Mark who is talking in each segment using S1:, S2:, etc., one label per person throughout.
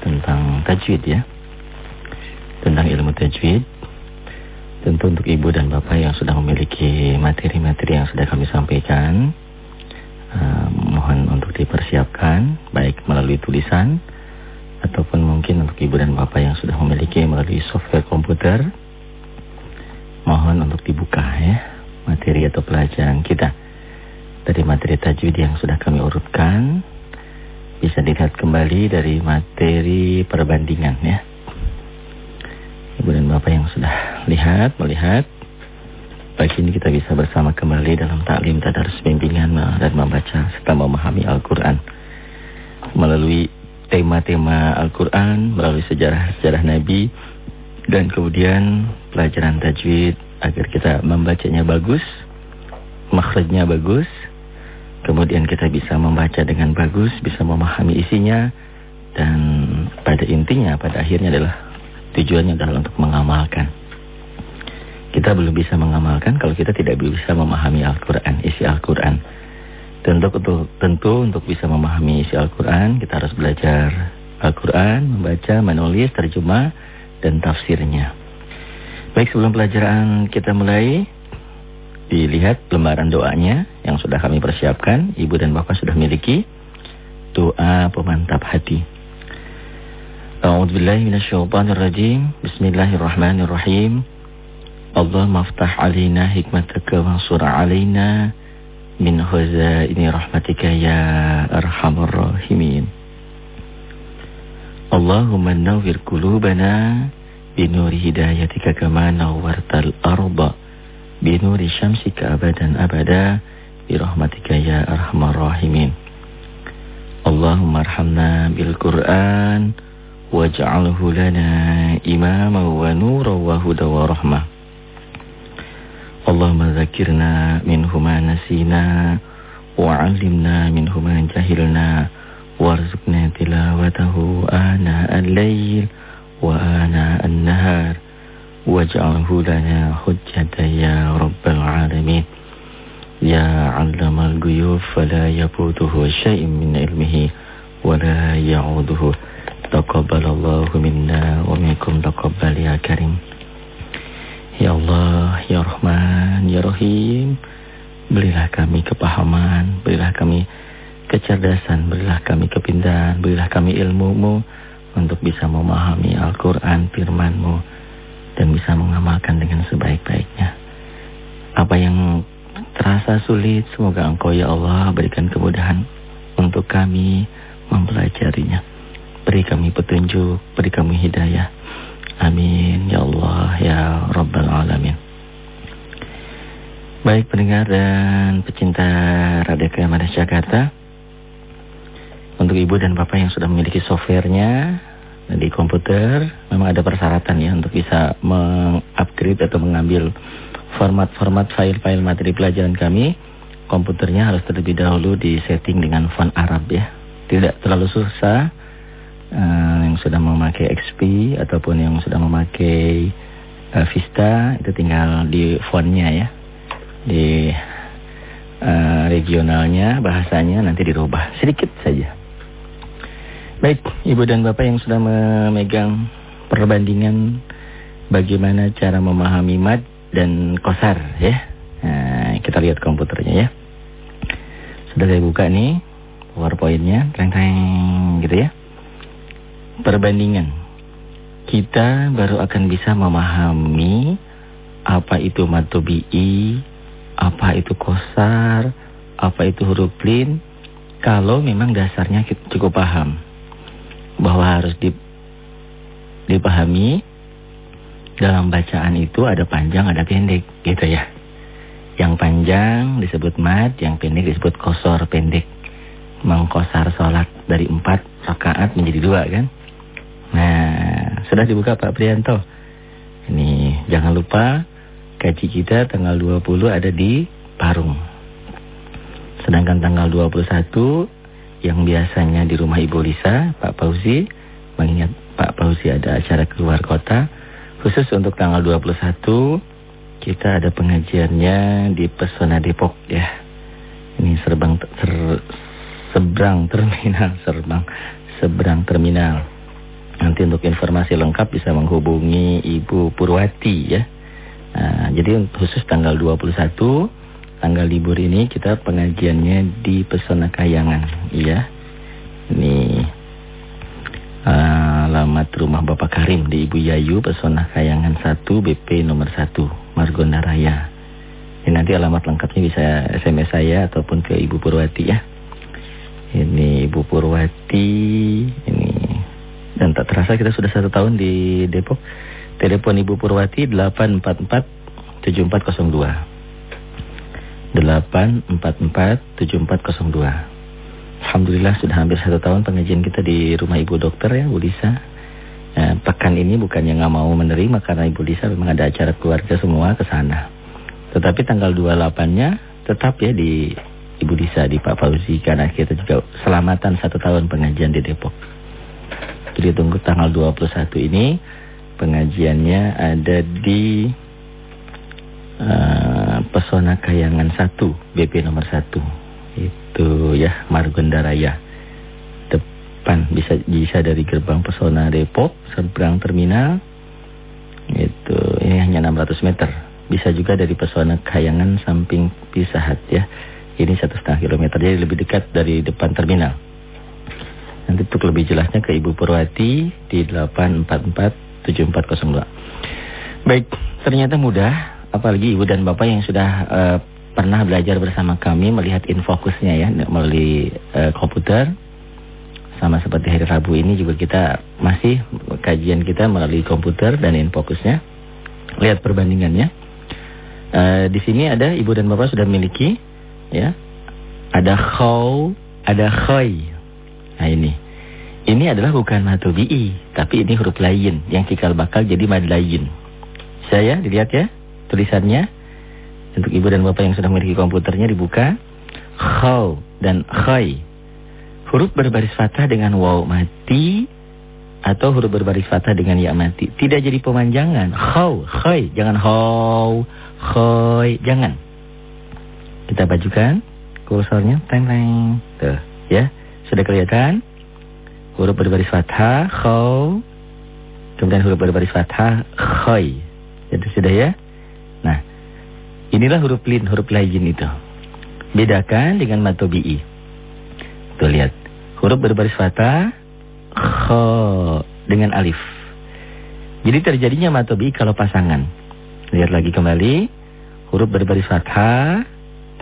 S1: tentang tajwid ya. Tentang ilmu tajwid. Tentu untuk ibu dan bapak yang sudah memiliki materi-materi yang sudah kami sampaikan. Uh, mohon untuk dipersiapkan baik melalui tulisan ataupun mungkin untuk ibu dan bapak yang sudah memiliki melalui software komputer mohon untuk dibuka ya materi atau pelajaran kita dari materi tajwid yang sudah kami urutkan bisa dilihat kembali dari materi perbandingan ya. Ibu dan Bapak yang sudah lihat, melihat, pagi ini kita bisa bersama kembali dalam taklim tadarus bimbingan dan membaca serta memahami Al-Quran. Melalui tema-tema Al-Quran, melalui sejarah-sejarah Nabi, dan kemudian pelajaran tajwid agar kita membacanya bagus, makhrajnya bagus, Kemudian kita bisa membaca dengan bagus, bisa memahami isinya dan pada intinya, pada akhirnya adalah tujuannya adalah untuk mengamalkan. Kita belum bisa mengamalkan kalau kita tidak bisa memahami Al-Quran, isi Al-Quran. Tentu, tentu, untuk bisa memahami isi Al-Quran, kita harus belajar Al-Quran, membaca, menulis, terjemah, dan tafsirnya. Baik, sebelum pelajaran kita mulai, Dilihat lembaran doanya yang sudah kami persiapkan. Ibu dan bapak sudah miliki. Doa pemantap hati. A'udzubillahi minasyaitonirrajim. Bismillahirrahmanirrahim. Allah maftah alina hikmataka wansur alina min khazaini rahmatika ya arhamar rahimin. Allahumma nawwir qulubana binuri hidayatika kama nawwartal arda binuri syamsika abadan abada birahmatika ya arhamar rahimin. Allahumma arhamna bil Qur'an waj'alhu lana imama wa nura wa huda wa rahmah Allahumma zakirna minhu ma nasina wa 'allimna minhu ma jahilna warzuqna tilawatahu ana al-lail wa ana an-nahar waj'alhu lana hujjata ya rabbal alamin. Ya 'allamal ghuyub fala yafutuhu syai'un min ilmihi wala ya'uduhu. Taqabbalallahu minna wa minkum taqabbal ya karim. Ya Allah ya Rahman ya Rahim berilah kami kepahaman berilah kami kecerdasan berilah kami kepintaran berilah kami ilmumu untuk bisa memahami Al-Qur'an firman-Mu dan bisa mengamalkan dengan sebaik-baiknya. Apa yang terasa sulit, semoga Engkau ya Allah berikan kemudahan untuk kami mempelajarinya. Beri kami petunjuk, beri kami hidayah. Amin ya Allah ya Rabbal Alamin. Baik pendengar dan pecinta Radio Kemanas Jakarta. Untuk ibu dan bapak yang sudah memiliki softwarenya di komputer memang ada persyaratan ya untuk bisa mengupgrade atau mengambil format-format file-file materi pelajaran kami. Komputernya harus terlebih dahulu di setting dengan font Arab ya. Tidak terlalu susah. Uh, yang sudah memakai XP ataupun yang sudah memakai uh, Vista itu tinggal di fontnya ya. Di uh, regionalnya bahasanya nanti dirubah sedikit saja. Baik, Ibu dan Bapak yang sudah memegang perbandingan bagaimana cara memahami mad dan kosar ya. Nah, kita lihat komputernya ya. Sudah saya buka nih PowerPoint-nya, terang-terang gitu ya. Perbandingan. Kita baru akan bisa memahami apa itu mad tobi'i, apa itu kosar, apa itu huruf lin, kalau memang dasarnya cukup paham bahwa harus dipahami dalam bacaan itu ada panjang ada pendek gitu ya. Yang panjang disebut mad, yang pendek disebut kosor pendek. Mengkosar sholat dari empat rakaat menjadi dua kan. Nah, sudah dibuka Pak Prianto. Ini jangan lupa kaji kita tanggal 20 ada di Parung. Sedangkan tanggal 21 yang biasanya di rumah Ibu Lisa, Pak Fauzi, mengingat Pak Fauzi ada acara keluar kota, khusus untuk tanggal 21 kita ada pengajiannya di Pesona Depok ya. Ini serbang ter, seberang terminal Serbang seberang terminal. Nanti untuk informasi lengkap bisa menghubungi Ibu Purwati ya. Nah, jadi khusus tanggal 21 tanggal libur ini kita pengajiannya di Pesona Kayangan ya. Ini uh, alamat rumah Bapak Karim di Ibu Yayu Pesona Kayangan 1 BP nomor 1 Margonda Raya. Ini nanti alamat lengkapnya bisa SMS saya ataupun ke Ibu Purwati ya. Ini Ibu Purwati, ini dan tak terasa kita sudah satu tahun di Depok. Telepon Ibu Purwati 844 7402. 844 7402. Alhamdulillah sudah hampir satu tahun pengajian kita di rumah Ibu Dokter ya Bu Lisa. Ya, pekan ini bukannya nggak mau menerima karena Ibu Lisa memang ada acara keluarga semua ke sana. Tetapi tanggal 28-nya tetap ya di Ibu Disa, di Pak Fauzi. Karena kita juga selamatan satu tahun pengajian di Depok. Jadi tunggu tanggal 21 ini pengajiannya ada di uh, Pesona Kayangan 1, BP nomor 1. Itu ya, Margonda Raya. Depan bisa bisa dari gerbang Pesona Depok, seberang terminal. Itu ini hanya 600 meter. Bisa juga dari pesona Kayangan samping Pisahat ya. Ini satu setengah kilometer, jadi lebih dekat dari depan terminal. Nanti untuk lebih jelasnya ke Ibu Purwati di 844-7402. Baik, ternyata mudah, apalagi Ibu dan Bapak yang sudah uh, pernah belajar bersama kami melihat infokusnya ya melalui uh, komputer. Sama seperti hari Rabu ini juga kita masih kajian kita melalui komputer dan infokusnya. Lihat perbandingannya. Uh, di sini ada ibu dan bapak sudah memiliki ya. Ada khaw, ada khoy. Nah ini. Ini adalah bukan matubi'i, tapi ini huruf lain yang cikal bakal jadi mad lain. Saya dilihat ya tulisannya. Untuk ibu dan bapak yang sudah memiliki komputernya dibuka. Khaw dan khoy. Huruf berbaris fathah dengan waw mati atau huruf berbaris fathah dengan ya mati. Tidak jadi pemanjangan. Khaw, khoy, jangan khaw khoy. Jangan. Kita bajukan kursornya. Teng teng. Tuh, ya. Sudah kelihatan? Huruf berbaris fathah, khaw. Kemudian huruf berbaris fathah, khoy. Itu sudah ya? Inilah huruf lin, huruf lain itu. Bedakan dengan matobi'i. Tuh lihat. Huruf berbaris fathah, khaw dengan alif. Jadi terjadinya matobi'i kalau pasangan. Lihat lagi kembali. Huruf berbaris fathah.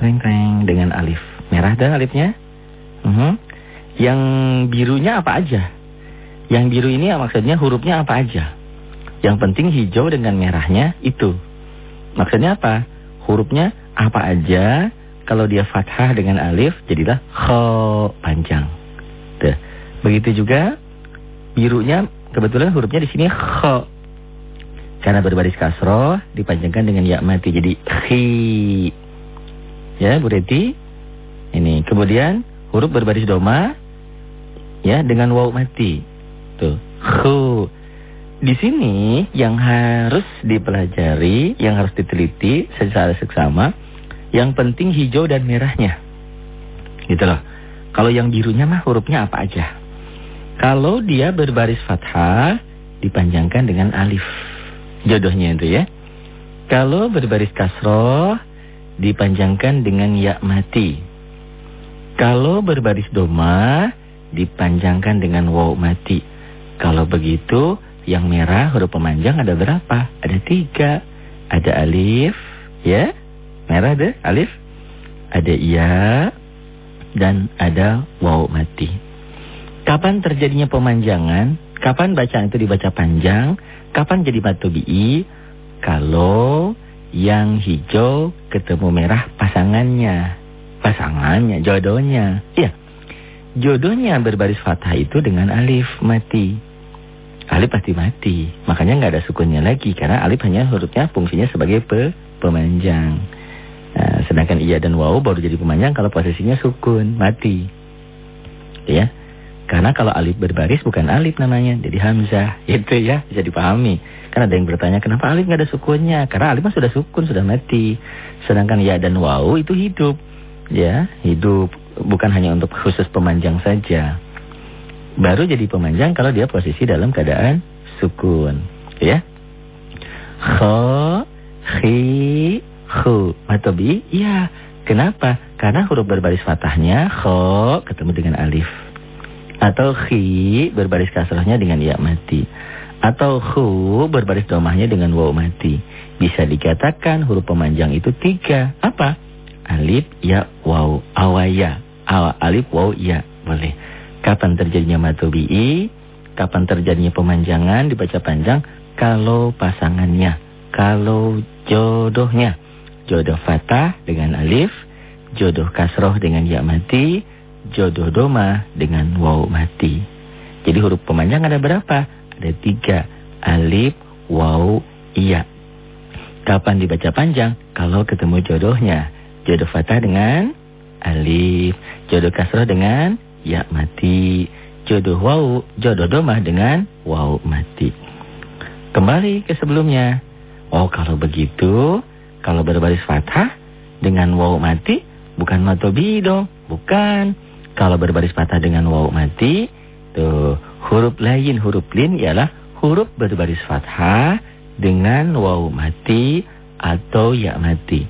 S1: Treng-treng dengan alif. Merah dah alifnya. Uh -huh. Yang birunya apa aja? Yang biru ini maksudnya hurufnya apa aja? Yang penting hijau dengan merahnya itu. Maksudnya apa? Hurufnya apa aja? Kalau dia fathah dengan alif jadilah kho panjang. Tuh. Begitu juga birunya kebetulan hurufnya di sini kho karena berbaris kasroh dipanjangkan dengan ya mati jadi khi. Ya, Bu Reti. Ini. Kemudian huruf berbaris doma ya dengan waw mati. Tuh, khu. Di sini yang harus dipelajari, yang harus diteliti secara seksama, yang penting hijau dan merahnya. Gitu loh. Kalau yang birunya mah hurufnya apa aja. Kalau dia berbaris fathah dipanjangkan dengan alif jodohnya itu ya. Kalau berbaris kasroh dipanjangkan dengan ya mati. Kalau berbaris doma dipanjangkan dengan waw mati. Kalau begitu yang merah huruf pemanjang ada berapa? Ada tiga. Ada alif, ya. Merah ada alif. Ada iya dan ada waw mati. Kapan terjadinya pemanjangan? Kapan bacaan itu dibaca panjang? Kapan jadi batu bi? Kalau yang hijau ketemu merah pasangannya. Pasangannya, jodohnya. Iya. Jodohnya berbaris fathah itu dengan alif mati. Alif pasti mati. Makanya nggak ada sukunnya lagi. Karena alif hanya hurufnya fungsinya sebagai pe pemanjang. Nah, sedangkan iya dan waw baru jadi pemanjang kalau posisinya sukun, mati. Ya. Karena kalau alif berbaris bukan alif namanya, jadi hamzah. Itu ya, bisa dipahami. Kan ada yang bertanya, kenapa alif nggak ada sukunnya? Karena alif mah sudah sukun, sudah mati. Sedangkan ya dan waw itu hidup. Ya, hidup. Bukan hanya untuk khusus pemanjang saja. Baru jadi pemanjang kalau dia posisi dalam keadaan sukun. Ya. Kho, khi, khu. Matobi, iya. Kenapa? Karena huruf berbaris fathahnya kho ketemu dengan alif. Atau khi berbaris kasrahnya dengan ya mati. Atau hu berbaris domahnya dengan waw mati. Bisa dikatakan huruf pemanjang itu tiga. Apa? Alif, ya, waw, awaya. Awa, alif, waw, ya. Boleh. Kapan terjadinya matobi'i? Kapan terjadinya pemanjangan dibaca panjang? Kalau pasangannya. Kalau jodohnya. Jodoh fatah dengan alif. Jodoh kasroh dengan ya mati jodoh doma dengan waw mati. Jadi huruf pemanjang ada berapa? Ada tiga. Alif, waw, iya. Kapan dibaca panjang? Kalau ketemu jodohnya. Jodoh fatah dengan alif. Jodoh kasroh dengan ya mati. Jodoh waw, jodoh doma dengan waw mati. Kembali ke sebelumnya. Oh kalau begitu, kalau berbaris fathah dengan waw mati, bukan matobi dong. Bukan. Kalau berbaris patah dengan waw mati, tuh huruf lain huruf lin ialah huruf berbaris fathah dengan waw mati atau ya mati.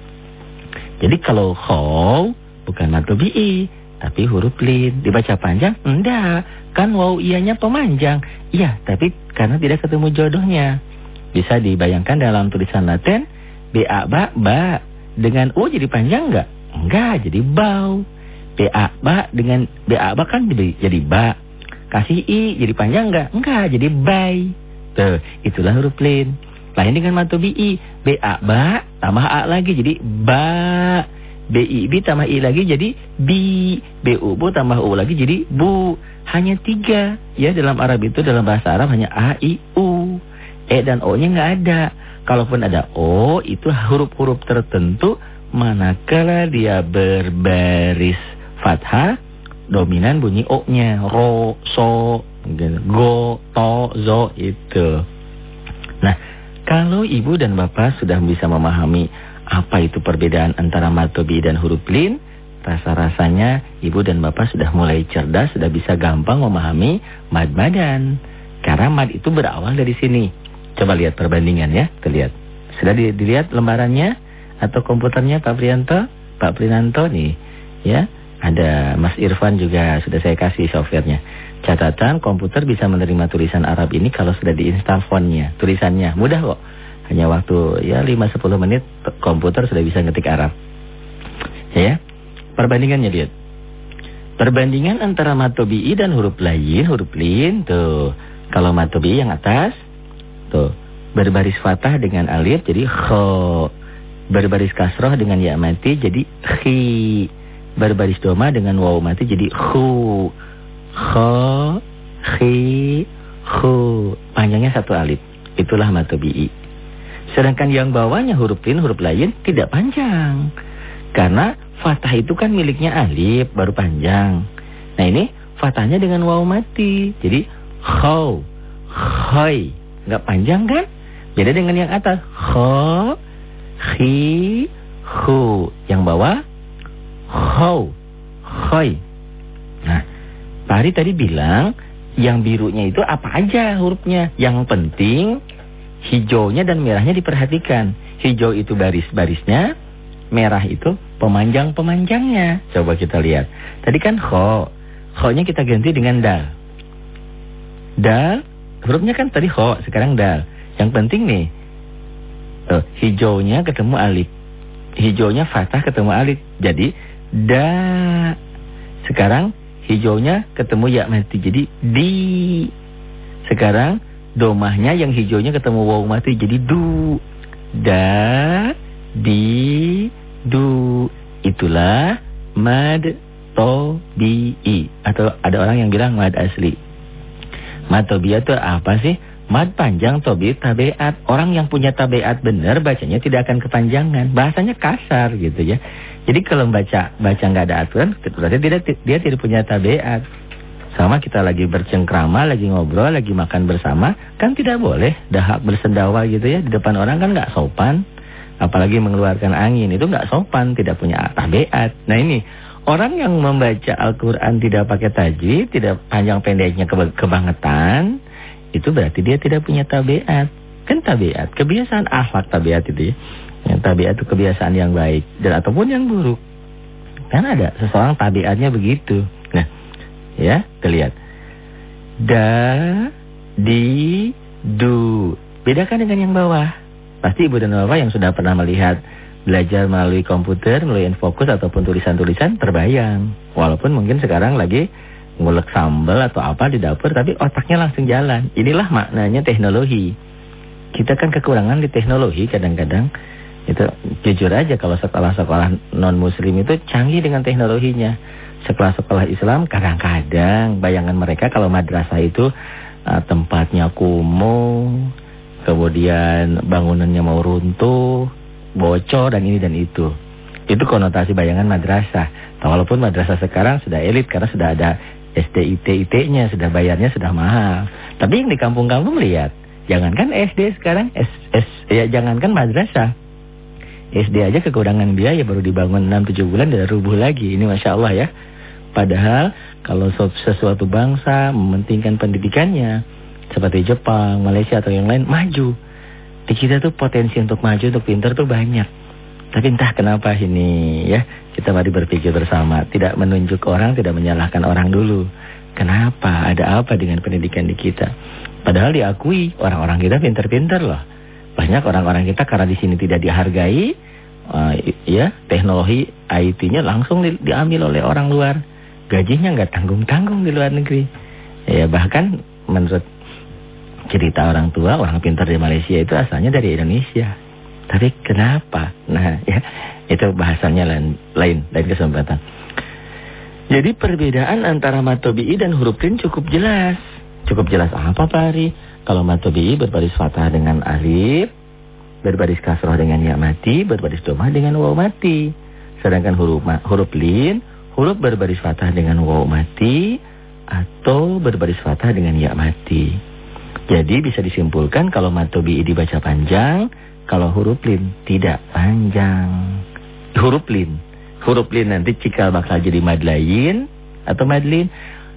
S1: Jadi kalau khaw bukan matobi'i, tapi huruf lin dibaca panjang enggak, kan waw ianya pemanjang. Iya, tapi karena tidak ketemu jodohnya. Bisa dibayangkan dalam tulisan Latin ba ba ba dengan u jadi panjang enggak? Enggak, jadi bau. BA ba dengan BA ba kan jadi, jadi ba. Kasih I jadi panjang enggak? Enggak, jadi bay. Tuh, itulah huruf lin. Lain dengan matobi I. BA ba tambah A lagi jadi ba. BI B tambah I lagi jadi bi. BU bu tambah U lagi jadi bu. Hanya tiga. Ya dalam Arab itu dalam bahasa Arab hanya A, I, U. E dan O-nya enggak ada. Kalaupun ada O itu huruf-huruf tertentu manakala dia berbaris fathah dominan bunyi o-nya ro so go to zo itu nah kalau ibu dan bapak sudah bisa memahami apa itu perbedaan antara matobi dan huruf lin rasa-rasanya ibu dan bapak sudah mulai cerdas sudah bisa gampang memahami mad madan karena mad itu berawal dari sini coba lihat perbandingan ya terlihat sudah dilihat lembarannya atau komputernya Pak Prianto Pak Prinanto nih ya ada Mas Irfan juga sudah saya kasih softwarenya. Catatan komputer bisa menerima tulisan Arab ini kalau sudah diinstal fontnya, tulisannya. Mudah kok. Hanya waktu ya 5-10 menit komputer sudah bisa ngetik Arab. Ya, perbandingannya lihat. Perbandingan antara matobi'i dan huruf lain, huruf lin tuh. Kalau matobi'i yang atas tuh berbaris fathah dengan alif jadi kho. Berbaris kasroh dengan ya mati jadi khi berbaris doma dengan waw mati jadi khu. Kho, khi, khu. Panjangnya satu alif. Itulah matobi'i. Sedangkan yang bawahnya huruf lin, huruf lain tidak panjang. Karena fathah itu kan miliknya alif, baru panjang. Nah ini fathahnya dengan waw mati. Jadi kho, khoi. Enggak panjang kan? Beda dengan yang atas. Kho, khi, khu. Yang bawah How. Khoi. Nah, Pak Ari tadi bilang yang birunya itu apa aja hurufnya. Yang penting hijaunya dan merahnya diperhatikan. Hijau itu baris-barisnya, merah itu pemanjang-pemanjangnya. Coba kita lihat. Tadi kan kho. Kho-nya kita ganti dengan dal. Dal, hurufnya kan tadi kho, sekarang dal. Yang penting nih, uh, hijaunya ketemu alif. Hijaunya fathah ketemu alif. Jadi Da. Sekarang hijaunya ketemu ya mati jadi di. Sekarang domahnya yang hijaunya ketemu waw mati jadi du. Da, di, du. Itulah mad to bi i atau ada orang yang bilang mad asli. Mad to bi itu apa sih? Mad panjang tobi tabeat. Orang yang punya tabeat benar bacanya tidak akan kepanjangan. Bahasanya kasar gitu ya. Jadi kalau baca baca nggak ada aturan, berarti dia, dia tidak punya tabiat. Sama kita lagi bercengkrama, lagi ngobrol, lagi makan bersama, kan tidak boleh dahak bersendawa gitu ya. Di depan orang kan nggak sopan. Apalagi mengeluarkan angin, itu nggak sopan, tidak punya tabiat. Nah ini, Orang yang membaca Al-Quran tidak pakai tajwid, tidak panjang pendeknya ke kebangetan, itu berarti dia tidak punya tabiat. Kan tabiat, kebiasaan akhlak tabiat itu ya. Yang tabiat itu kebiasaan yang baik dan ataupun yang buruk. Kan ada seseorang tabiatnya begitu. Ya, terlihat. Da, di, du. Bedakan dengan yang bawah. Pasti ibu dan bapak yang sudah pernah melihat belajar melalui komputer, melalui infokus ataupun tulisan-tulisan terbayang. Walaupun mungkin sekarang lagi ngulek sambal atau apa di dapur tapi otaknya langsung jalan. Inilah maknanya teknologi. Kita kan kekurangan di teknologi kadang-kadang. Itu jujur aja kalau sekolah-sekolah non-muslim itu canggih dengan teknologinya. Sekolah-sekolah Islam kadang-kadang bayangan mereka kalau madrasah itu uh, tempatnya kumuh, kemudian bangunannya mau runtuh, bocor dan ini dan itu. Itu konotasi bayangan madrasah. Walaupun madrasah sekarang sudah elit karena sudah ada SDIT IT-nya, sudah bayarnya sudah mahal. Tapi yang di kampung-kampung lihat, jangankan SD sekarang, S, S, ya jangankan madrasah. SD aja kekurangan biaya baru dibangun 6-7 bulan dan rubuh lagi. Ini Masya Allah ya. Padahal kalau sesuatu bangsa mementingkan pendidikannya, seperti Jepang, Malaysia atau yang lain, maju. Di kita tuh potensi untuk maju, untuk pintar tuh banyak. Tapi entah kenapa ini ya, kita mari berpikir bersama. Tidak menunjuk orang, tidak menyalahkan orang dulu. Kenapa? Ada apa dengan pendidikan di kita? Padahal diakui orang-orang kita pintar-pintar loh. Banyak orang-orang kita karena di sini tidak dihargai, uh, ya teknologi IT-nya langsung di, diambil oleh orang luar. Gajinya nggak tanggung-tanggung di luar negeri. Ya bahkan menurut cerita orang tua, orang pintar di Malaysia itu asalnya dari Indonesia. Tapi kenapa? Nah, ya, itu bahasanya lain, lain, lain kesempatan. Jadi perbedaan antara matobi'i dan huruf rin cukup jelas. Cukup jelas apa Pak Ari? Kalau matobi'i berbaris fathah dengan alif, berbaris kasroh dengan ya mati, berbaris domah dengan waw mati. Sedangkan huruf huruf lin, huruf berbaris fathah dengan waw mati atau berbaris fathah dengan ya mati. Jadi bisa disimpulkan kalau matobi dibaca panjang, kalau huruf lin tidak panjang. Huruf lin. Huruf lin nanti cikal bakal jadi mad lain atau mad lin.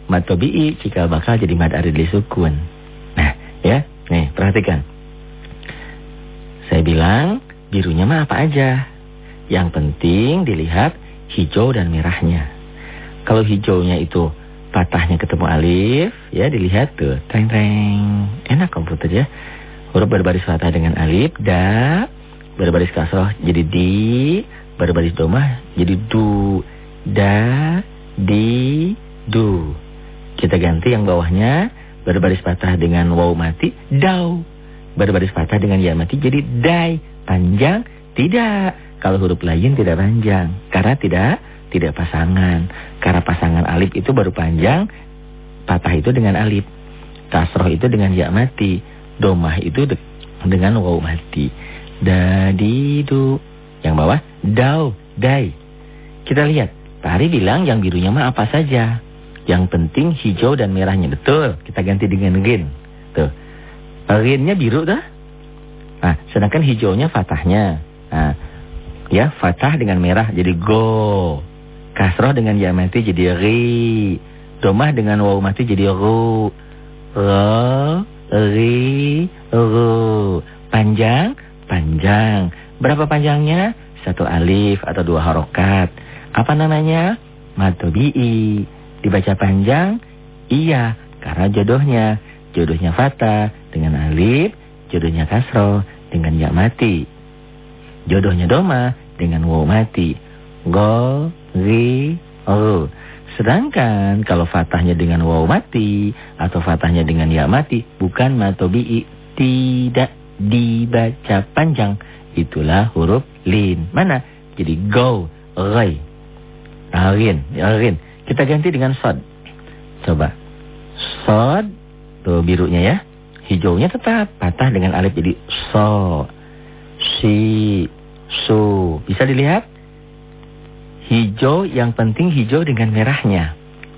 S1: Matobi cikal bakal jadi mad aridli sukun. Nah, ya. Nih, perhatikan. Saya bilang birunya mah apa aja. Yang penting dilihat hijau dan merahnya. Kalau hijaunya itu patahnya ketemu alif, ya dilihat tuh, teng teng. Enak komputer ya. Huruf berbaris fathah dengan alif, da, berbaris kasroh jadi di, berbaris domah jadi du, da, di, du. Kita ganti yang bawahnya, berbaris fathah dengan waw mati, dau. Berbaris fathah dengan ya mati jadi dai. Panjang? Tidak. Kalau huruf lain tidak panjang. Karena tidak tidak pasangan. Karena pasangan alif itu baru panjang, patah itu dengan alif. Kasroh itu dengan ya mati. Domah itu dengan waw mati. Dadidu. Yang bawah, dau, dai. Kita lihat, Tari bilang yang birunya mah apa saja. Yang penting hijau dan merahnya. Betul, kita ganti dengan rin. Tuh. Rinnya biru dah. Nah, sedangkan hijaunya fatahnya. Nah, ya, fatah dengan merah jadi go. Kasroh dengan ya mati jadi ri. Domah dengan waw mati jadi ru. Ro, ri, ru. Panjang, panjang. Berapa panjangnya? Satu alif atau dua harokat. Apa namanya? Matobi'i. Dibaca panjang? Iya, karena jodohnya. Jodohnya fata dengan alif, jodohnya kasroh dengan ya mati. Jodohnya doma dengan waw mati. Go, ri, o. Sedangkan kalau fatahnya dengan waw mati atau fatahnya dengan ya mati bukan matobi'i tidak dibaca panjang. Itulah huruf lin. Mana? Jadi go, rai. Rin, rin. Kita ganti dengan sod. Coba. Sod, tuh birunya ya. Hijaunya tetap patah dengan alif jadi so. Si, su. Bisa dilihat? Hijau yang penting hijau dengan merahnya.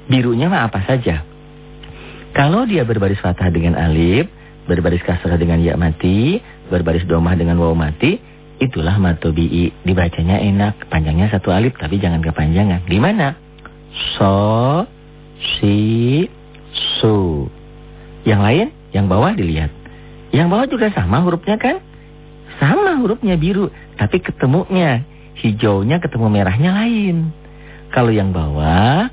S1: Birunya mah apa saja. Kalau dia berbaris fathah dengan alif, berbaris kasrah dengan ya mati, berbaris domah dengan waw mati, itulah matobi'i. Dibacanya enak, panjangnya satu alif tapi jangan kepanjangan. Di mana? so, si, su. Yang lain, yang bawah dilihat. Yang bawah juga sama hurufnya kan? Sama hurufnya biru, tapi ketemunya hijaunya ketemu merahnya lain. Kalau yang bawah,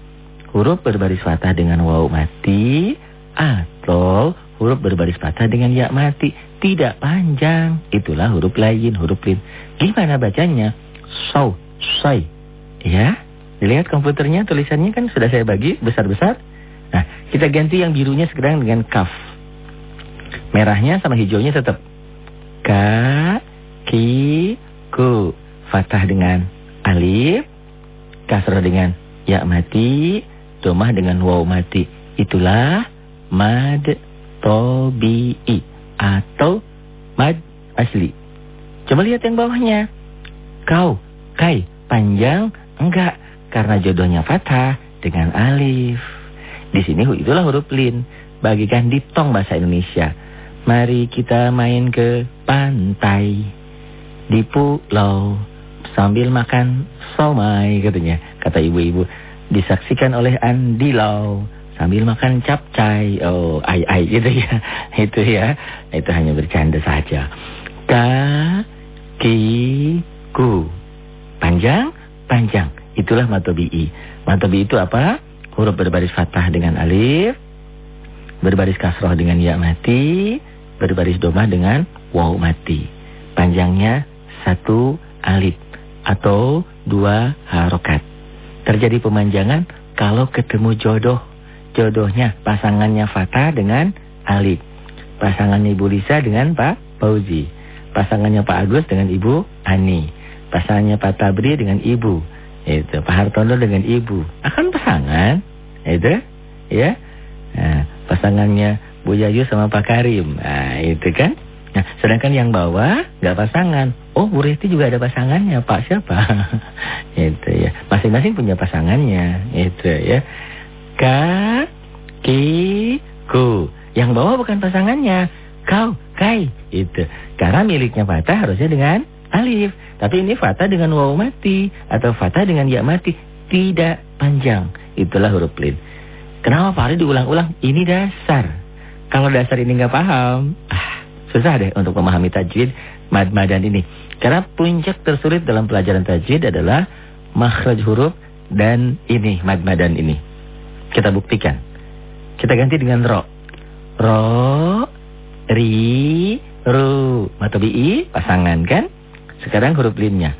S1: huruf berbaris fathah dengan waw mati atau huruf berbaris fathah dengan ya mati. Tidak panjang. Itulah huruf lain, huruf lin. Gimana bacanya? So, soy. Ya, dilihat komputernya tulisannya kan sudah saya bagi besar-besar. Nah, kita ganti yang birunya sekarang dengan kaf. Merahnya sama hijaunya tetap. Ka, ki, ku. Fathah dengan alif. Kasrah dengan ya mati. Domah dengan waw mati. Itulah mad tobi'i atau mad asli. Coba lihat yang bawahnya. Kau, kai, panjang, enggak. Karena jodohnya fathah dengan alif. Di sini itulah huruf lin. Bagikan ditong bahasa Indonesia. Mari kita main ke pantai. Di pulau. Sambil makan somai katanya. Kata ibu-ibu. Disaksikan oleh Andi Lau sambil makan capcay. Oh, ai ai gitu ya. Itu ya. Itu hanya bercanda saja. Ka ki ku. Panjang, panjang. Itulah matobi'i. Matobi'i itu apa? Huruf berbaris fathah dengan alif, berbaris kasroh dengan ya mati, berbaris domah dengan waw mati. Panjangnya satu alif atau dua harokat. Terjadi pemanjangan kalau ketemu jodoh jodohnya pasangannya Fatah dengan Ali. Pasangannya Ibu Lisa dengan Pak Fauzi. Pasangannya Pak Agus dengan Ibu Ani. Pasangannya Pak Tabri dengan Ibu. Itu Pak Hartono dengan Ibu. Akan pasangan. Itu ya. Nah, pasangannya Bu Yayu sama Pak Karim. Nah, itu kan. Nah, sedangkan yang bawah nggak pasangan. Oh, Bu Resti juga ada pasangannya, Pak siapa? itu ya. Masing-masing punya pasangannya, itu ya. Ka, ki, ku. Yang bawah bukan pasangannya. Kau, kai. Itu. Karena miliknya Fatah harusnya dengan alif. Tapi ini Fatah dengan waw mati. Atau Fatah dengan ya mati. Tidak panjang. Itulah huruf lin. Kenapa Pak Ari diulang-ulang? Ini dasar. Kalau dasar ini nggak paham, ah, susah deh untuk memahami tajwid mad-madan ini. Karena puncak tersulit dalam pelajaran tajwid adalah makhraj huruf dan ini mad-madan ini. Kita buktikan. Kita ganti dengan ro. Ro, ri, ru. Matobi'i pasangan kan? Sekarang huruf linnya.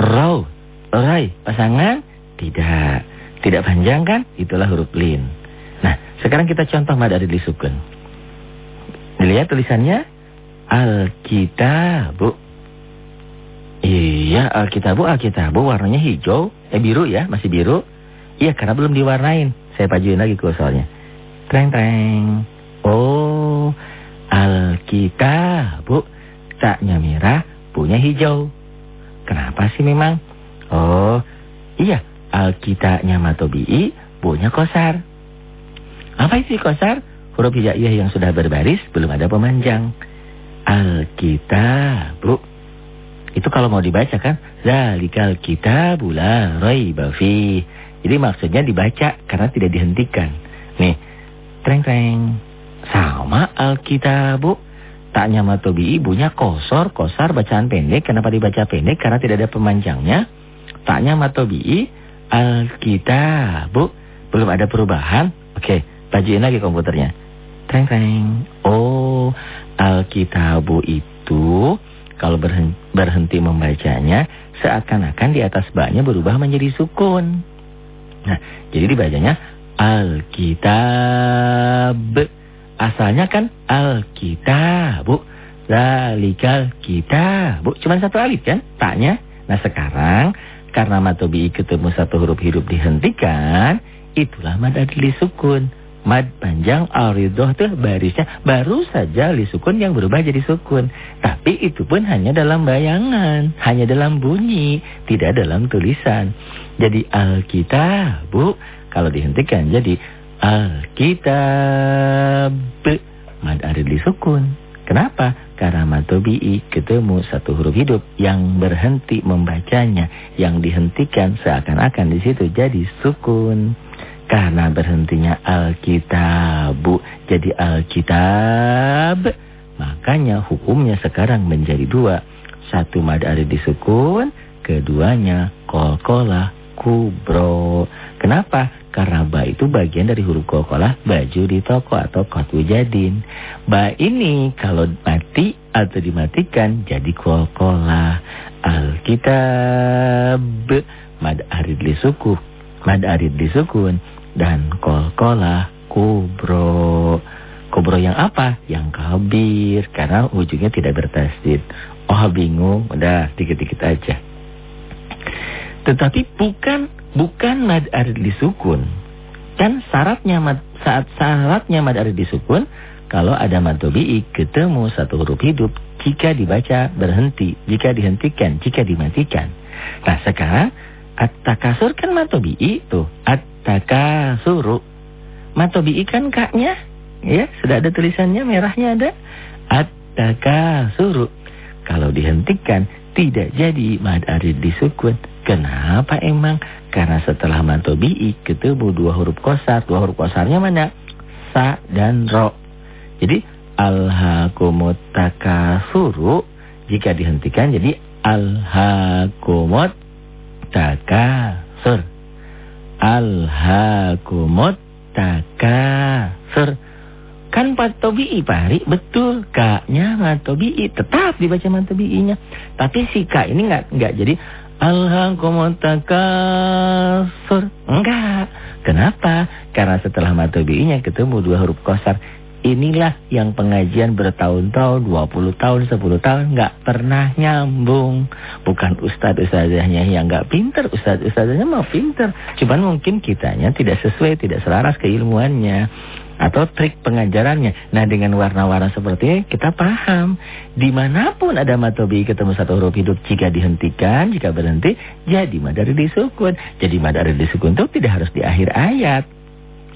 S1: Ro, rai, pasangan? Tidak. Tidak panjang kan? Itulah huruf lin. Nah, sekarang kita contoh mad adil sukun. Dilihat tulisannya. Alkitabu. Iya, Alkitabu, Alkitabu warnanya hijau. Eh biru ya, masih biru. Iya, karena belum diwarnain. Saya pajuin lagi kursornya. Treng treng. Oh, Alkitab, Bu. Taknya merah, punya hijau. Kenapa sih memang? Oh, iya. Alkitabnya matobi'i, punya kosar. Apa isi kosar? Huruf hijaiyah yang sudah berbaris, belum ada pemanjang. Alkitab, Bu. Itu kalau mau dibaca kan, zalikal kitabu la raiba fih. Jadi maksudnya dibaca karena tidak dihentikan. Nih, treng-treng. Sama Alkitabu. Taknya matobi ibunya kosor, kosar bacaan pendek. Kenapa dibaca pendek? Karena tidak ada pemanjangnya. Taknya matobi Alkitabu. Belum ada perubahan. Oke, bajuin lagi komputernya. Treng-treng. Oh, Alkitabu itu kalau berhenti membacanya seakan-akan di atas baknya berubah menjadi sukun. Nah, jadi dibacanya Alkitab. Asalnya kan Alkitabu. Zalikal kitabu. Cuma satu alif kan? Taknya. Nah sekarang karena matobi ketemu satu huruf hidup dihentikan, itulah mad adli sukun. Mad panjang aridoh tuh barisnya baru saja li sukun yang berubah jadi sukun. Tapi itu pun hanya dalam bayangan, hanya dalam bunyi, tidak dalam tulisan. Jadi Alkitab, kalau dihentikan jadi Alkitab. Mad arid sukun. Kenapa? Karena matobi'i ketemu satu huruf hidup yang berhenti membacanya. Yang dihentikan seakan-akan di situ jadi sukun. Karena berhentinya Alkitabu jadi Alkitab. Makanya hukumnya sekarang menjadi dua. Satu mad arid disukun, keduanya kolkolah kubro. Kenapa? Karena ba itu bagian dari huruf kokolah baju di toko atau kot wujadin. Ba ini kalau mati atau dimatikan jadi kokolah. Alkitab. Mad arid suku. Mad arid disukun. Dan kokolah kubro. Kubro yang apa? Yang kabir. Karena ujungnya tidak bertasdid. Oh bingung. Udah dikit-dikit aja. Tetapi bukan bukan mad arid disukun. Kan syaratnya mad, saat syaratnya mad arid disukun kalau ada mad tobi'i ketemu satu huruf hidup jika dibaca berhenti, jika dihentikan, jika dimatikan. Nah sekarang at-takasur kan mad tuh, at-takasuru. Mad tobi'i kan kaknya, ya sudah ada tulisannya merahnya ada at-takasuru. Kalau dihentikan tidak jadi mad arid disukun. Kenapa emang? Karena setelah mantobi'i ketemu dua huruf kosar. Dua huruf kosarnya mana? Sa dan ro. Jadi alhaqumut takasuru jika dihentikan jadi alhaqumut takasur. Alhaqumut takasur. Kan matobi'i pari betul kaknya matobi'i tetap dibaca matobi'inya. Tapi si kak ini nggak nggak jadi Alhaqumutakasur. Enggak. Kenapa? Karena setelah matobi'inya ketemu dua huruf kosar. Inilah yang pengajian bertahun-tahun, 20 tahun, 10 tahun nggak pernah nyambung. Bukan ustadz-ustadzahnya yang nggak pinter, ustadz-ustadzahnya mau pinter. Cuman mungkin kitanya tidak sesuai, tidak selaras keilmuannya atau trik pengajarannya. Nah dengan warna-warna seperti ini kita paham. Di mana pun ada matobi ketemu satu huruf hidup jika dihentikan, jika berhenti, jadi madari disukun. Jadi madari disukun itu tidak harus di akhir ayat.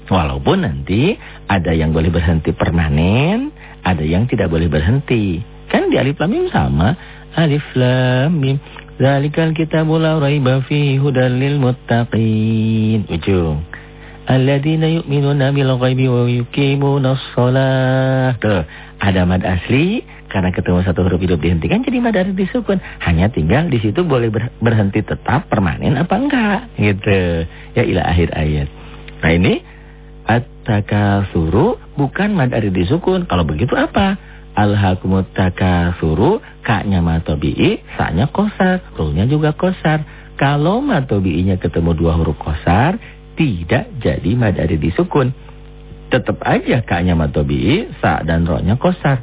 S1: Walaupun nanti ada yang boleh berhenti permanen, ada yang tidak boleh berhenti. Kan di alif lam mim sama. Alif lam mim. Zalikal kitabul la raiba fihi hudal lil muttaqin. Ujung. Alladzina yu'minuna bil ghaibi wa yuqimuna shalah. Tuh, ada mad asli karena ketemu satu huruf hidup dihentikan jadi mad asli disukun. Hanya tinggal di situ boleh berhenti tetap permanen apa enggak gitu. Ya ila akhir ayat. Nah ini at-takasuru bukan mad asli disukun. Kalau begitu apa? Alhaqumut takasuru kaknya matobi'i, saknya kosar, rulnya juga kosar. Kalau matobi'inya ketemu dua huruf kosar, tidak jadi mad di disukun. Tetap aja kaknya matobi, sa dan rohnya kosar.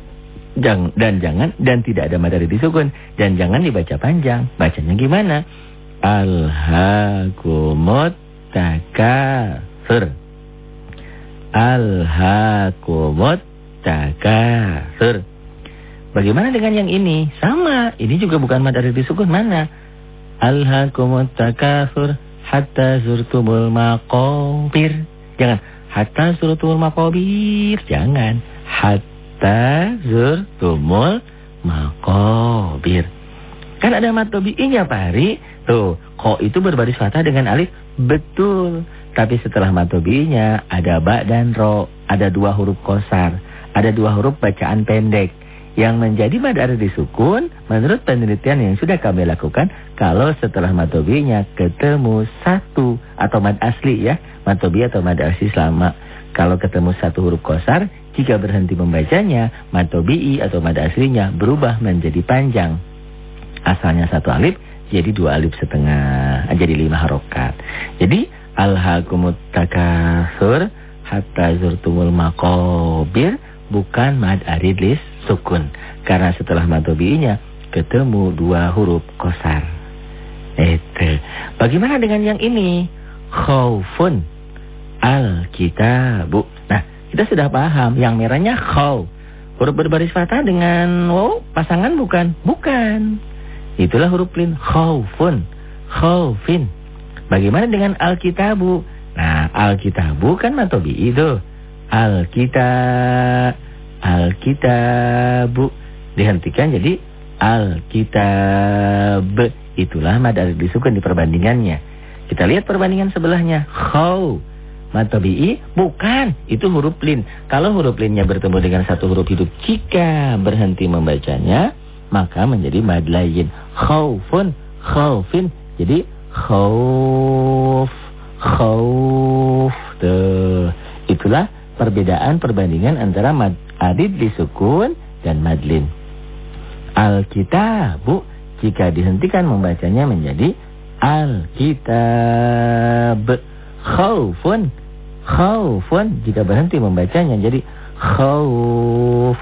S1: Jang, dan jangan dan tidak ada mad di disukun dan jangan dibaca panjang. Bacanya gimana? Alhaqumut takasur. Alhaqumut takasur. Bagaimana dengan yang ini? Sama, ini juga bukan mad di disukun mana? Alhaqumut takasur hatta zurtumul maqabir. Jangan hatta zurtumul maqabir, jangan. Hatta zurtumul maqabir. Kan ada matobi'inya Pak Hari. Tuh, kok itu berbaris fathah dengan alif? Betul. Tapi setelah matobi'inya ada ba dan ro. Ada dua huruf kosar. Ada dua huruf bacaan pendek. Yang menjadi mad ada disukun menurut penelitian yang sudah kami lakukan kalau setelah matobinya ketemu satu atau mad asli ya matobi atau mad asli selama kalau ketemu satu huruf kosar jika berhenti membacanya matobi'i atau mad aslinya berubah menjadi panjang asalnya satu alif jadi dua alif setengah jadi lima harokat jadi alhaqumut takasur hatta zurtumul makobir bukan mad aridlis sukun. Karena setelah matobi'inya ketemu dua huruf kosar. Itu. Bagaimana dengan yang ini? Khaufun. Al-kitabu. Nah, kita sudah paham. Yang merahnya khauf. Huruf berbaris fathah dengan wow pasangan bukan? Bukan. Itulah huruf lin. Khaufun. Khaufin. Bagaimana dengan al-kitabu? Nah, al-kitabu kan matobi'i itu. Al-kitab Alkitabu dihentikan jadi Alkitab. Itulah mad arid disukun di perbandingannya. Kita lihat perbandingan sebelahnya. Khaw. Mad tabi'i bukan, itu huruf lin. Kalau huruf linnya bertemu dengan satu huruf hidup jika berhenti membacanya, maka menjadi mad lain. Khawfun, khawfin. Jadi khawf, khawf. Tuh. Itulah perbedaan perbandingan antara mad adid disukun dan madlin. Alkitabu jika dihentikan membacanya menjadi Alkitab. Khaufun. Khaufun jika berhenti membacanya jadi khauf.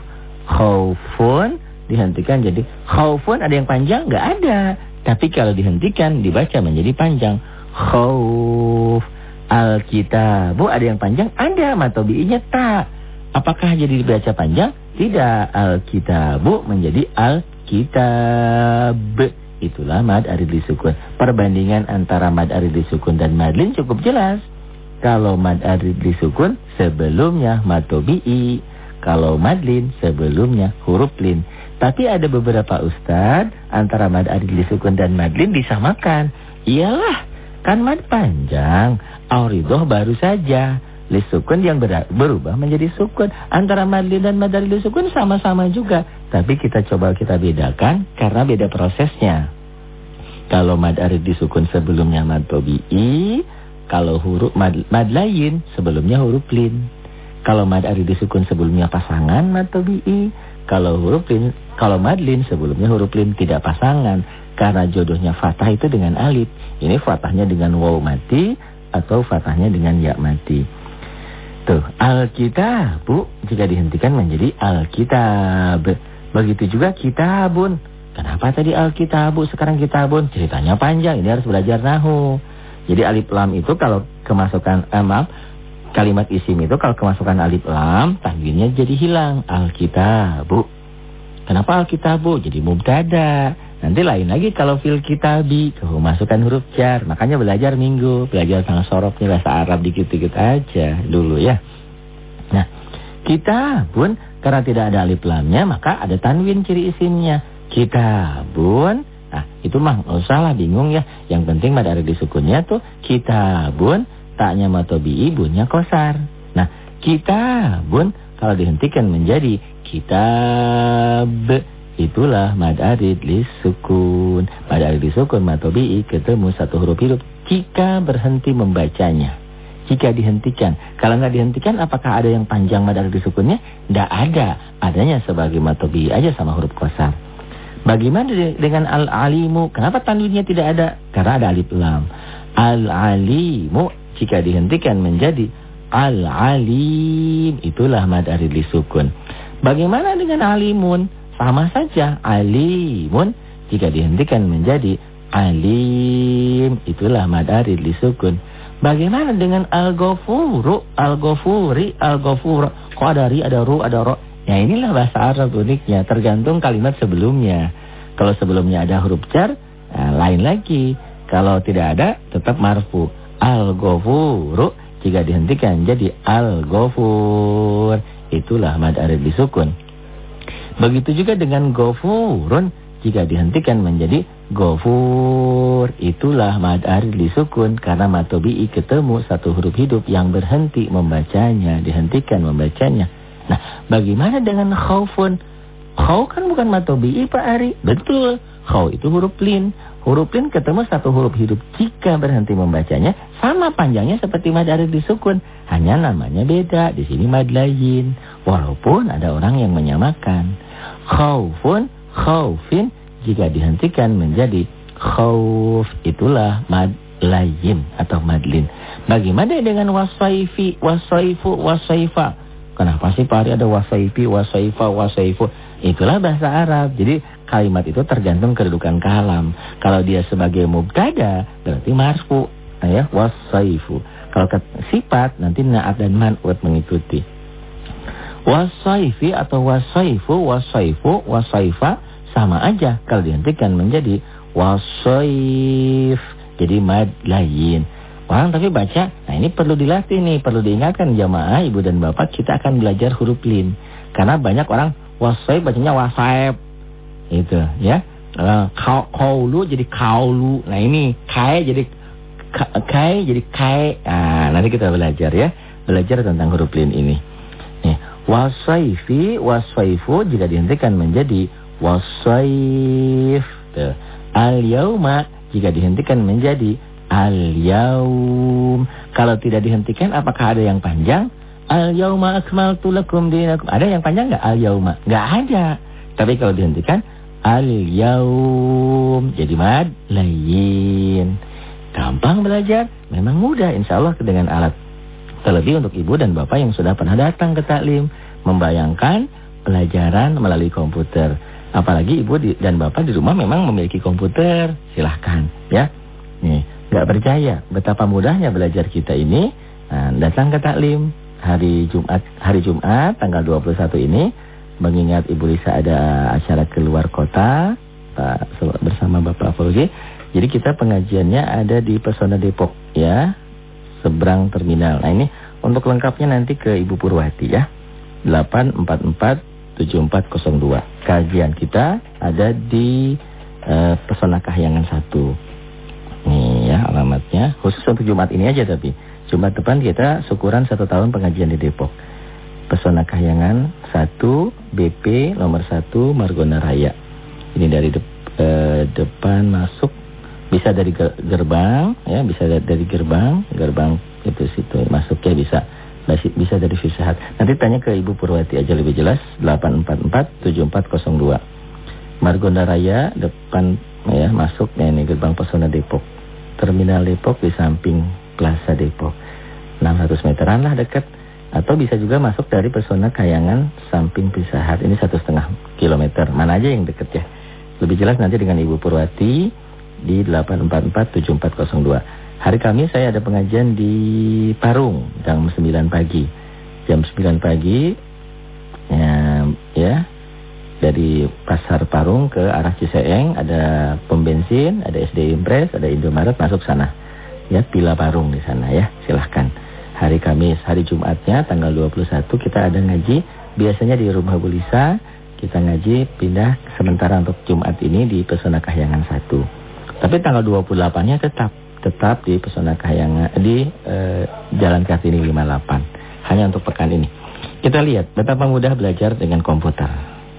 S1: Khaufun dihentikan jadi khaufun ada yang panjang nggak ada. Tapi kalau dihentikan dibaca menjadi panjang. Khauf. Alkitabu ada yang panjang ada matobi'inya tak. Apakah jadi dibaca panjang? Tidak. Alkitabu menjadi Alkitab. Itulah mad arid disukun. Perbandingan antara mad arid disukun dan madlin cukup jelas. Kalau mad arid disukun sebelumnya mad tobi'i. Kalau madlin sebelumnya huruf lin. Tapi ada beberapa ustad antara mad arid disukun dan madlin disamakan. Iyalah, kan mad panjang. Auridoh baru saja. Lisukun yang berubah menjadi sukun. Antara madlin dan mad arid disukun sama-sama juga. Tapi kita coba kita bedakan karena beda prosesnya. Kalau mad arid disukun sebelumnya mad tobi'i, kalau huruf mad, mad lain sebelumnya huruf lin. Kalau mad arid disukun sebelumnya pasangan mad tobi'i, kalau huruf lin, kalau mad lin sebelumnya huruf lin tidak pasangan karena jodohnya fathah itu dengan alif. Ini fathahnya dengan waw mati atau fathahnya dengan ya mati. Tuh, Alkitab, Bu, jika dihentikan menjadi Alkitab. Begitu juga kitabun. Kenapa tadi Alkitabu sekarang kitabun? Ceritanya panjang, ini harus belajar nahu. Jadi alif lam itu kalau kemasukan eh, maaf, kalimat isim itu kalau kemasukan alif lam, tanwinnya jadi hilang. Alkitabu. Kenapa Alkitabu? Jadi mubtada. Nanti lain lagi kalau fil kitabi, masukkan huruf jar. Makanya belajar minggu, belajar tentang sorobnya bahasa Arab dikit-dikit aja dulu ya. Nah, kita pun karena tidak ada alif lamnya, maka ada tanwin ciri isimnya. Kita pun, nah itu mah nggak usah lah bingung ya. Yang penting pada ada disukunnya tuh kita pun, taknya matobi ibunya kosar. Nah, kita pun kalau dihentikan menjadi kitab Itulah mad arid lisukun. Mad arid lisukun matobi'i ketemu satu huruf hidup jika berhenti membacanya. Jika dihentikan. Kalau nggak dihentikan apakah ada yang panjang mad arid disukunnya? Tidak ada. Adanya sebagai matobi'i aja sama huruf kosar. Bagaimana dengan al-alimu? Kenapa tanwinnya tidak ada? Karena ada alif lam. Al-alimu jika dihentikan menjadi al-alim. Itulah mad arid lisukun. Bagaimana dengan alimun? Sama saja alimun jika dihentikan menjadi alim itulah madarid lisukun. Bagaimana dengan al-ghafuru, al-ghafuri, al-ghafur? Kok ada ri, ada ru, ada ro? Ya inilah bahasa Arab uniknya, tergantung kalimat sebelumnya. Kalau sebelumnya ada huruf jar, nah, lain lagi. Kalau tidak ada, tetap marfu. Al-ghafuru jika dihentikan jadi al-ghafur. Itulah mad arid disukun. Begitu juga dengan gofurun jika dihentikan menjadi gofur. Itulah mad arid disukun karena matobi'i ketemu satu huruf hidup yang berhenti membacanya, dihentikan membacanya. Nah, bagaimana dengan khaufun? Khau kan bukan matobi'i Pak Ari. Betul. Khau itu huruf lin. Huruf lin ketemu satu huruf hidup jika berhenti membacanya sama panjangnya seperti mad arid disukun. Hanya namanya beda. Di sini mad lain. Walaupun ada orang yang menyamakan. Khaufun, khaufin jika dihentikan menjadi khauf itulah mad lain atau madlin. Bagaimana dengan wasaifi, wasaifu, wasaifa? Kenapa sih Pak Ari ada wasaifi, wasaifa, wasaifu? Itulah bahasa Arab. Jadi kalimat itu tergantung kedudukan kalam. Kalau dia sebagai mubtada berarti marfu, ya wasaifu. Kalau sifat nanti naat dan man'ut mengikuti. Wasaifi atau wasaifu, wasaifu, wasaifa sama aja kalau dihentikan menjadi wasaif. Jadi mad lain. Orang tapi baca, nah ini perlu dilatih nih, perlu diingatkan jamaah ibu dan bapak kita akan belajar huruf lin. Karena banyak orang Wasaib bacanya wasaib. Itu ya. Uh, kaulu jadi kaulu. Nah ini kai jadi kai jadi kai. Nah, nanti kita belajar ya. Belajar tentang huruf lin ini. Nih, wasaifi wasaifu jika dihentikan menjadi wasaif. Al yauma jika dihentikan menjadi al yaum. Kalau tidak dihentikan apakah ada yang panjang? Al yauma akmaltu lakum dinakum. Ada yang panjang enggak al yauma? Enggak ada. Tapi kalau dihentikan Al-yaum. Jadi mad layin. Gampang belajar. Memang mudah insya Allah dengan alat. Terlebih untuk ibu dan bapak yang sudah pernah datang ke taklim. Membayangkan pelajaran melalui komputer. Apalagi ibu dan bapak di rumah memang memiliki komputer. Silahkan ya. Nih, nggak percaya betapa mudahnya belajar kita ini. Nah, datang ke taklim hari Jumat hari Jumat tanggal 21 ini mengingat Ibu Lisa ada acara keluar kota Pak bersama Bapak Fauzi. Jadi kita pengajiannya ada di Pesona Depok ya, seberang terminal. Nah ini untuk lengkapnya nanti ke Ibu Purwati ya. 844 7402. Kajian kita ada di uh, Pesona Kahyangan 1. Nih ya alamatnya. Khusus untuk Jumat ini aja tapi. Jumat depan kita syukuran satu tahun pengajian di Depok. Pesona Kahyangan 1 BP nomor 1 Margona Raya. Ini dari de, eh, depan masuk bisa dari gerbang ya, bisa dari gerbang, gerbang itu situ masuknya bisa bisa dari Fisahat. Nanti tanya ke Ibu Purwati aja lebih jelas 844 7402. Margonda Raya depan ya masuk ya, ini gerbang Pesona Depok. Terminal Depok di samping Plaza Depok. 600 meteran lah dekat atau bisa juga masuk dari Pesona Kayangan samping Pisahat. Ini satu setengah kilometer. Mana aja yang deket ya. Lebih jelas nanti dengan Ibu Purwati di 8447402. Hari Kamis saya ada pengajian di Parung jam 9 pagi. Jam 9 pagi ya, ya dari Pasar Parung ke arah Ciseeng ada pom bensin, ada SD Impres, ada Indomaret masuk sana. Ya, Pila Parung di sana ya. Silahkan hari Kamis. Hari Jumatnya tanggal 21 kita ada ngaji. Biasanya di rumah Bulisa kita ngaji pindah sementara untuk Jumat ini di Pesona Kahyangan 1. Tapi tanggal 28-nya tetap tetap di Pesona Kahyangan di eh, Jalan Kartini 58. Hanya untuk pekan ini. Kita lihat betapa mudah belajar dengan komputer,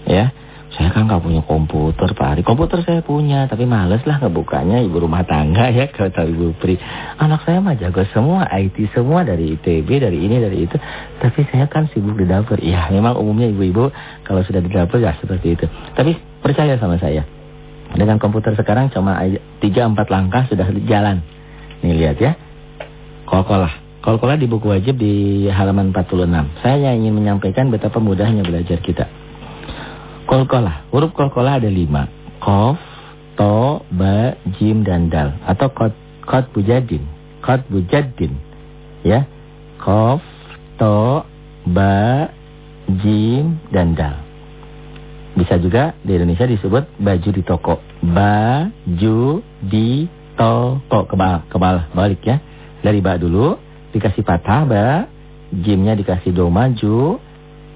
S1: ya. Saya kan nggak punya komputer Pak Ari. Komputer saya punya, tapi males lah ngebukanya ibu rumah tangga ya kata Ibu Pri. Anak saya mah jago semua, IT semua dari ITB, dari ini, dari itu. Tapi saya kan sibuk di dapur. Iya, memang umumnya ibu-ibu kalau sudah di dapur ya seperti itu. Tapi percaya sama saya. Dengan komputer sekarang cuma 3-4 langkah sudah jalan. Nih lihat ya. Kol-kolah. Kol-kolah di buku wajib di halaman 46. Saya ingin menyampaikan betapa mudahnya belajar kita. Kolkolah. Huruf kolkolah ada lima. Kof, to, ba, jim, dan dal. Atau kot, kot bujadin. Kot bujadin. Ya. Kof, to, ba, jim, dan dal. Bisa juga di Indonesia disebut baju di toko. Baju di toko. Kebal, kebal, balik ya. Dari ba dulu. Dikasih patah ba. Jimnya dikasih do maju.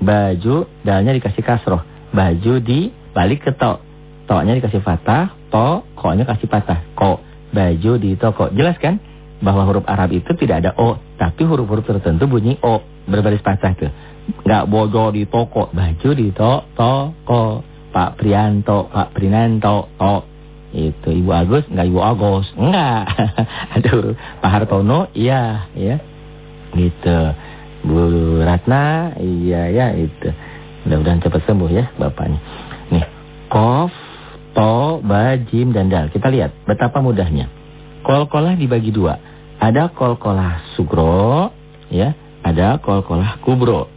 S1: Baju, dalnya dikasih kasroh baju dibalik ke to. To-nya dikasih patah, to, ko-nya kasih patah. Ko, baju di toko. Jelas kan? Bahwa huruf Arab itu tidak ada O. Tapi huruf-huruf tertentu bunyi O. Berbaris patah tuh. Nggak bojo di toko. Baju di to, toko. Pak Prianto, Pak Prinanto, to. Itu Ibu Agus, nggak Ibu Agus. Enggak. Aduh, Pak Hartono, iya, ya. Gitu. Bu Ratna, iya, ya, itu. Mudah-mudahan cepat sembuh ya bapaknya. Nih, kof, to, ba, jim, dan dal. Kita lihat betapa mudahnya. Kol-kolah dibagi dua. Ada kol-kolah sugro, ya. Ada kol-kolah kubro.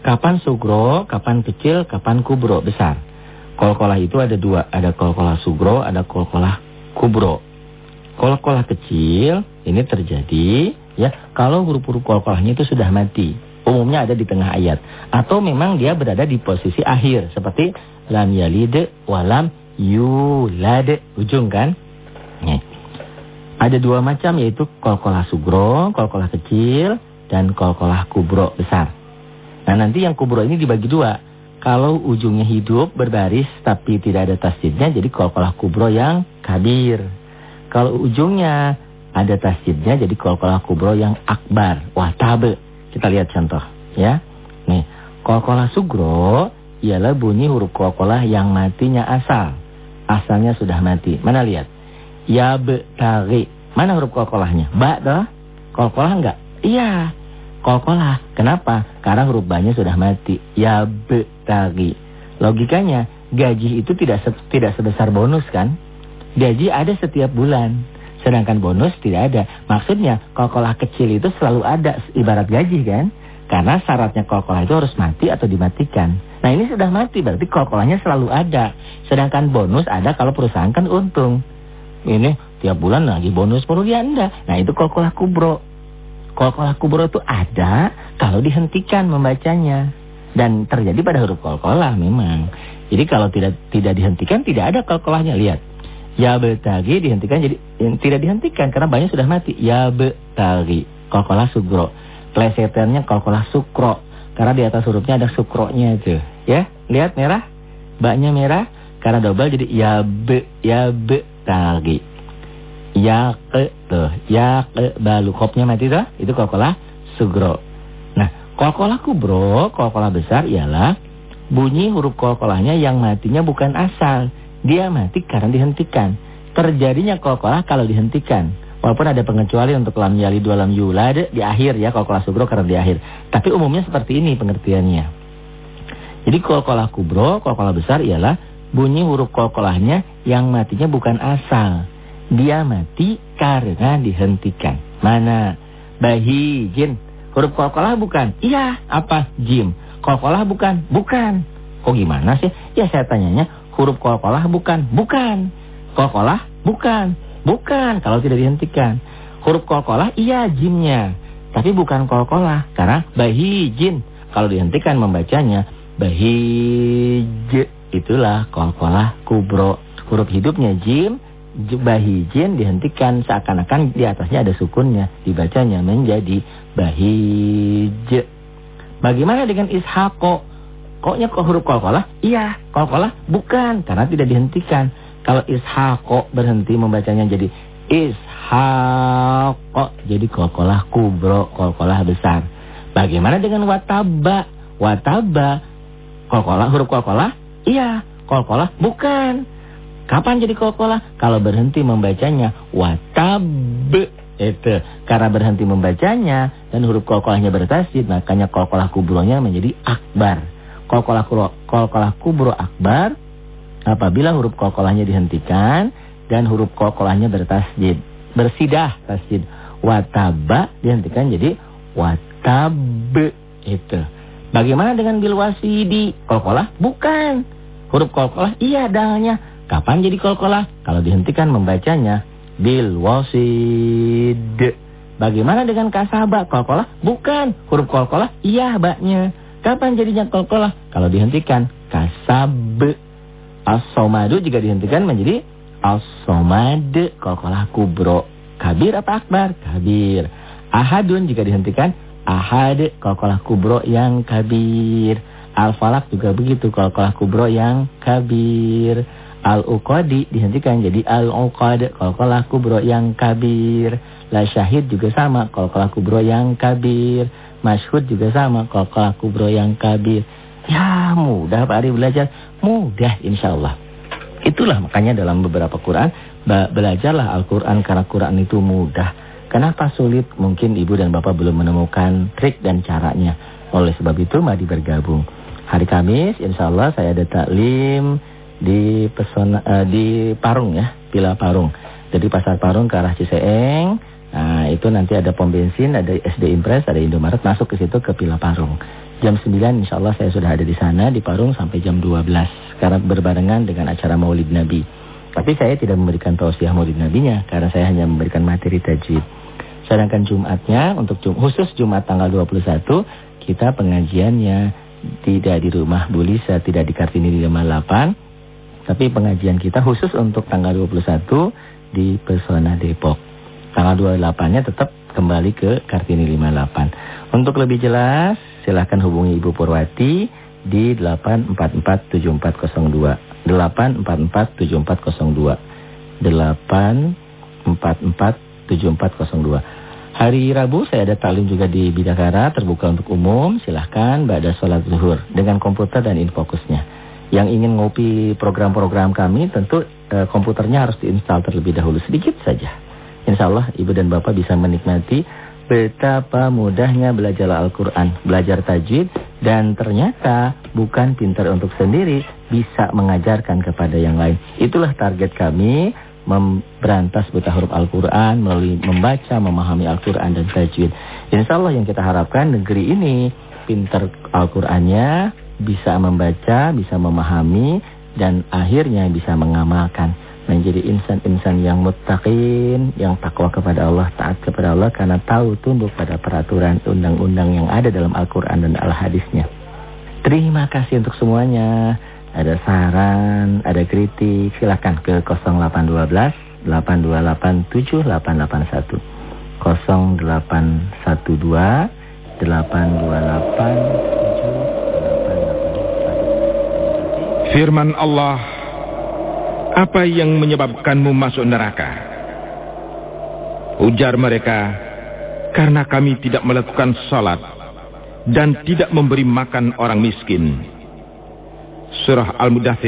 S1: Kapan sugro, kapan kecil, kapan kubro, besar. Kol-kolah itu ada dua. Ada kol-kolah sugro, ada kol-kolah kubro. Kol-kolah kecil, ini terjadi ya kalau huruf-huruf kol-kolahnya itu sudah mati umumnya ada di tengah ayat. Atau memang dia berada di posisi akhir. Seperti lam yalid walam yulad. Ujung kan? Ada dua macam yaitu kolkolah sugro, kolkolah kecil, dan kolkolah kubro besar. Nah nanti yang kubro ini dibagi dua. Kalau ujungnya hidup berbaris tapi tidak ada tasjidnya jadi kolkolah kubro yang kabir. Kalau ujungnya ada tasjidnya jadi kolkolah kubro yang akbar. Wah tabe. Kita lihat contoh ya. Nih kolkolah sugro ialah bunyi huruf kolkolah yang matinya asal. Asalnya sudah mati. Mana lihat? Ya betari. Mana huruf kolkolahnya? Ba doh? Kolkolah enggak? Iya. Kolkolah. Kenapa? Karena huruf banyak sudah mati. Ya betari. Logikanya gaji itu tidak se tidak sebesar bonus kan? Gaji ada setiap bulan. Sedangkan bonus tidak ada. Maksudnya kolkolah kecil itu selalu ada ibarat gaji kan? Karena syaratnya kol-kolah itu harus mati atau dimatikan. Nah ini sudah mati berarti kol-kolahnya selalu ada. Sedangkan bonus ada kalau perusahaan kan untung. Ini tiap bulan lagi bonus perlu dia anda. Nah itu kol-kolah kubro. Kol-kolah kubro itu ada kalau dihentikan membacanya. Dan terjadi pada huruf kol-kolah memang. Jadi kalau tidak tidak dihentikan tidak ada kol-kolahnya. Lihat. Ya betagi dihentikan jadi tidak dihentikan karena banyak sudah mati. Ya betagi. Kol-kolah sugro plesetannya kolkolah sukro. Karena di atas hurufnya ada sukronya itu. Ya, lihat merah. Baknya merah. Karena double jadi ya be, ya be lagi. Ya ke tuh, ya ke balu kopnya mati tuh. Itu kolkolah sugro. Nah, kolkolah kubro, kolkolah besar ialah bunyi huruf kolkolahnya yang matinya bukan asal. Dia mati karena dihentikan. Terjadinya kolkolah kalau dihentikan. Walaupun ada pengecualian untuk lam yali dua lam yulad di akhir ya kalau kelas kubro karena di akhir. Tapi umumnya seperti ini pengertiannya. Jadi kolkolah kubro, kolkolah besar ialah bunyi huruf kolkolahnya yang matinya bukan asal. Dia mati karena dihentikan. Mana? Bahi, jin. Huruf kolkolah bukan? Iya. Apa? Jim. Kolkolah bukan? Bukan. Kok gimana sih? Ya saya tanyanya, huruf kolkolah bukan? Bukan. Kolkolah bukan. Bukan, kalau tidak dihentikan. Huruf kolkolah iya jimnya. Tapi bukan kolkolah. Karena bahijin. Kalau dihentikan membacanya. Bahij. Itulah kolkolah kubro. Huruf hidupnya jim. Bahijin dihentikan seakan-akan di atasnya ada sukunnya. Dibacanya menjadi bahij. Bagaimana dengan ishako? Koknya kok huruf kolkolah? Iya, kolkolah bukan. Karena tidak dihentikan. Kalau ishaqo berhenti membacanya jadi ishaqo. Jadi kolkolah kubro, kolkolah besar. Bagaimana dengan wataba? Wataba, kolkolah, huruf kolkolah? Iya, kolkolah bukan. Kapan jadi kolkolah? Kalau berhenti membacanya watab. Itu. Karena berhenti membacanya dan huruf kolkolahnya bertasjid, makanya kolkolah kubronya menjadi akbar. Kolkolah, kubro akbar apabila huruf kolkolahnya dihentikan dan huruf kolkolahnya bertasjid. Bersidah tasjid. Wataba dihentikan jadi watab itu. Bagaimana dengan bil wasidi? Kolkolah? Bukan. Huruf kolkolah iya dalnya. Kapan jadi kolkolah? Kalau dihentikan membacanya bil wasid. Bagaimana dengan kasabah? Kolkolah? Bukan. Huruf kolkolah iya baknya. Kapan jadinya kolkolah? Kalau dihentikan kasab As-somadu jika dihentikan menjadi as-somad kolkolah kubro. Kabir apa akbar? Kabir. Ahadun jika dihentikan ahad kolkolah kubro yang kabir. Al-falak juga begitu kolkolah kubro yang kabir. Al-uqadi dihentikan jadi al-uqad kolkolah kubro yang kabir. La syahid juga sama kolkolah kubro yang kabir. Masyhud juga sama kolkolah kubro yang kabir. Ya mudah Pak Ari belajar. Mudah insya Allah. Itulah makanya dalam beberapa Quran. Belajarlah Al-Quran karena Quran itu mudah. Kenapa sulit? Mungkin ibu dan bapak belum menemukan trik dan caranya. Oleh sebab itu mari bergabung. Hari Kamis insya Allah saya ada taklim di pesona, uh, di Parung ya. Pila Parung. Jadi pasar Parung ke arah Ciseeng. Nah itu nanti ada pom bensin, ada SD Impres, ada Indomaret masuk ke situ ke Pila Parung. Jam 9 insya Allah saya sudah ada di sana di Parung sampai jam 12 karena berbarengan dengan acara Maulid Nabi. Tapi saya tidak memberikan tausiah Maulid Nabinya karena saya hanya memberikan materi tajwid. Sedangkan Jumatnya untuk Jum khusus Jumat tanggal 21 kita pengajiannya tidak di rumah Bulisa, tidak di Kartini di 58. Tapi pengajian kita khusus untuk tanggal 21 di Pesona Depok. Tanggal 28-nya tetap kembali ke Kartini 58. Untuk lebih jelas silahkan hubungi Ibu Purwati di 8447402. 8447402. 8447402. Hari Rabu saya ada talim juga di Bidakara terbuka untuk umum. Silahkan Ba'da sholat zuhur dengan komputer dan infokusnya. Yang ingin ngopi program-program kami tentu e, komputernya harus diinstal terlebih dahulu sedikit saja. Insya Allah ibu dan bapak bisa menikmati betapa mudahnya belajar Al-Quran, belajar tajwid. Dan ternyata bukan pintar untuk sendiri, bisa mengajarkan kepada yang lain. Itulah target kami memberantas buta huruf Al-Quran melalui membaca, memahami Al-Quran dan tajwid. Insya Allah yang kita harapkan negeri ini pintar Al-Qurannya, bisa membaca, bisa memahami, dan akhirnya bisa mengamalkan. Menjadi insan-insan yang muttaqin, yang takwa kepada Allah, taat kepada Allah karena tahu tunduk pada peraturan undang-undang yang ada dalam Al-Quran dan Al-Hadisnya. Terima kasih untuk semuanya ada saran, ada kritik, silakan ke 0812 828 7881. 0812 828
S2: Firman Allah, apa yang menyebabkanmu masuk neraka? Ujar mereka, karena kami tidak melakukan salat dan tidak memberi makan orang miskin. Surah Al-Mudathir